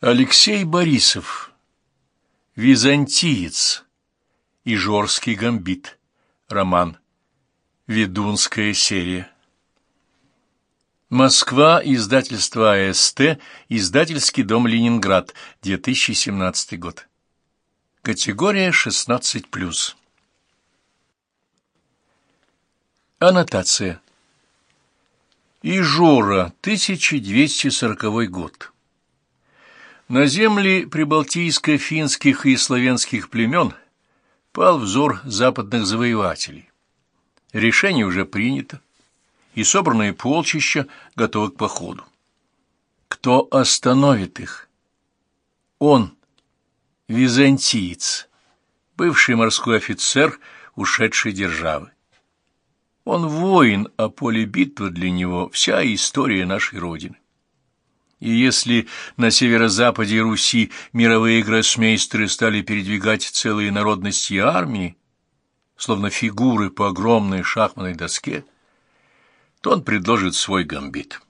Алексей Борисов. Византиец. Ижорский гамбит. Роман. Ведунская серия. Москва, издательство АСТ, издательский дом Ленинград, 2017 год. Категория 16+. Аннотация. Ижора, 1240 год. На земли прибалтийско-финских и славянских племен пал взор западных завоевателей. Решение уже принято, и собранные полчища готовы к походу. Кто остановит их? Он, византиец, бывший морской офицер ушедшей державы. Он воин, а поле битвы для него — вся история нашей Родины. И если на северо-западе Руси мировые гроссмейстеры стали передвигать целые народности и армии, словно фигуры по огромной шахматной доске, то он предложит свой гамбит.